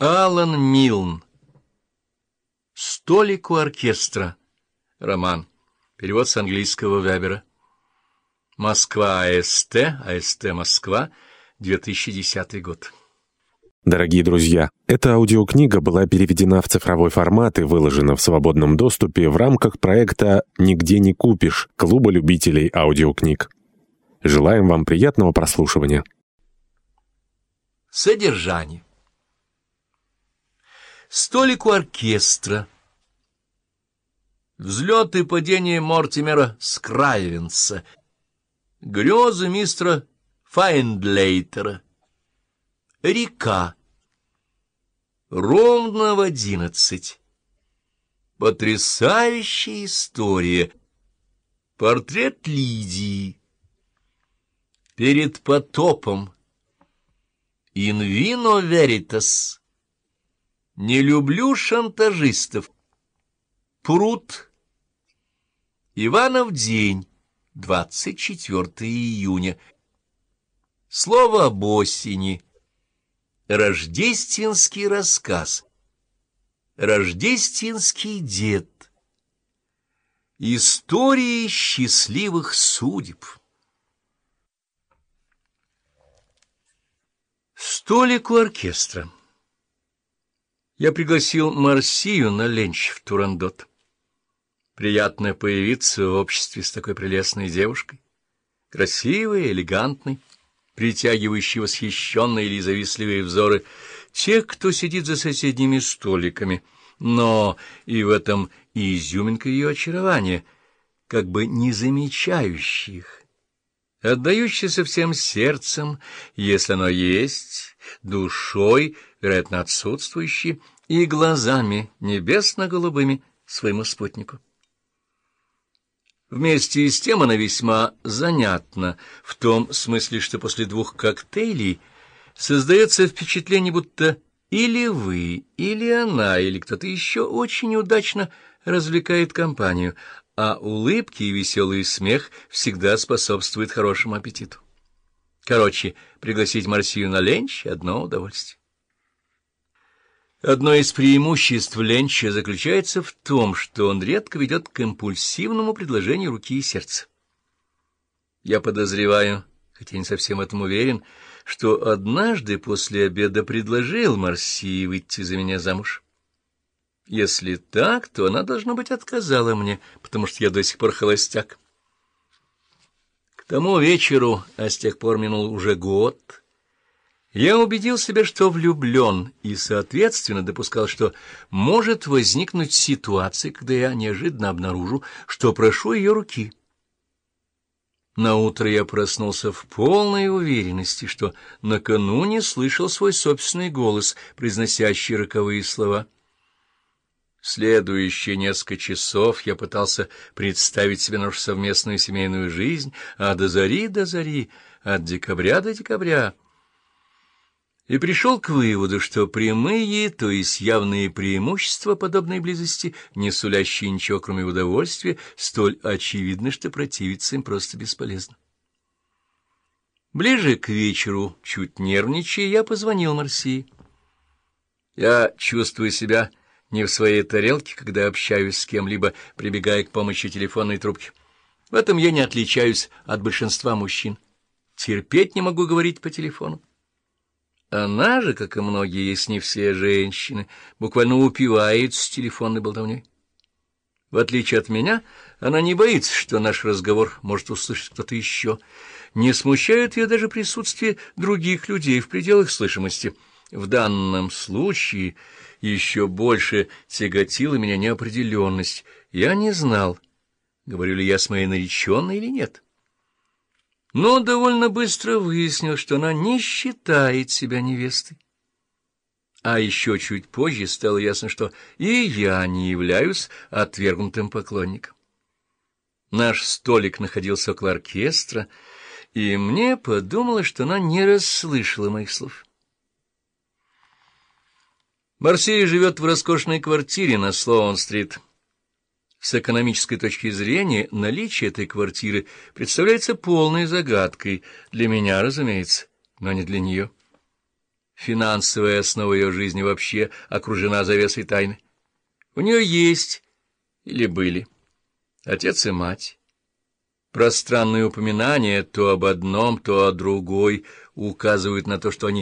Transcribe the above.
Алан Милн. «Столик у оркестра». Роман. Перевод с английского Вебера. Москва, АСТ, АСТ Москва, 2010 год. Дорогие друзья, эта аудиокнига была переведена в цифровой формат и выложена в свободном доступе в рамках проекта «Нигде не купишь» Клуба любителей аудиокниг. Желаем вам приятного прослушивания. Содержание. Столик у оркестра. Взлет и падение Мортимера Скрайвенса. Грезы мистера Файндлейтера. Река. Ровно в одиннадцать. Потрясающая история. Портрет Лидии. Перед потопом. Инвино веритас. Не люблю шантажистов. Пруд. Иванов день. 24 июня. Слово об осени. Рождественский рассказ. Рождественский дед. Истории счастливых судеб. Столик у оркестра. Я пригласил Марсию на ленч в Турандот. Приятно появиться в обществе с такой прелестной девушкой, красивой, элегантной, притягивающей восхищенные или завистливые взоры тех, кто сидит за соседними столиками, но и в этом и изюминка ее очарования, как бы не замечающих, их, отдающийся всем сердцем, если оно есть, душой, вероятно, отсутствующей, и глазами небесно-голубыми своему спутнику. Вместе с тем она весьма занятна, в том смысле, что после двух коктейлей создается впечатление, будто или вы, или она, или кто-то еще очень удачно развлекает компанию, а улыбки и веселый смех всегда способствуют хорошему аппетиту. Короче, пригласить Марсию на ленч — одно удовольствие. Одно из преимуществ Ленча заключается в том, что он редко ведет к импульсивному предложению руки и сердца. Я подозреваю, хотя не совсем в этом уверен, что однажды после обеда предложил Марсии выйти за меня замуж. Если так, то она, должно быть, отказала мне, потому что я до сих пор холостяк. Тому вечеру, а с тех пор минул уже год, я убедил себя, что влюблен, и, соответственно, допускал, что может возникнуть ситуация, когда я неожиданно обнаружу, что прошу ее руки. Наутро я проснулся в полной уверенности, что накануне слышал свой собственный голос, произносящий роковые слова. Следующие несколько часов я пытался представить себе нашу совместную семейную жизнь, а до зари до зари, от декабря до декабря — и пришел к выводу, что прямые, то есть явные преимущества подобной близости, не сулящие ничего, кроме удовольствия, столь очевидны, что противиться им просто бесполезно. Ближе к вечеру, чуть нервничая, я позвонил Марсии. Я чувствую себя не в своей тарелке, когда общаюсь с кем-либо, прибегая к помощи телефонной трубки. В этом я не отличаюсь от большинства мужчин. Терпеть не могу говорить по телефону. Она же, как и многие, если не все женщины, буквально упивает с телефонной болтовней. В отличие от меня, она не боится, что наш разговор может услышать кто-то еще. Не смущает ее даже присутствие других людей в пределах слышимости. В данном случае еще больше тяготила меня неопределенность. Я не знал, говорю ли я с моей нареченной или нет но довольно быстро выяснил, что она не считает себя невестой. А еще чуть позже стало ясно, что и я не являюсь отвергнутым поклонником. Наш столик находился около оркестра, и мне подумалось, что она не расслышала моих слов. Марсия живет в роскошной квартире на Слоун-стрит. С экономической точки зрения наличие этой квартиры представляется полной загадкой, для меня, разумеется, но не для нее. финансовая основа ее жизни вообще окружена завесой тайны. У нее есть или были отец и мать. Пространные упоминания то об одном, то о другой указывают на то, что они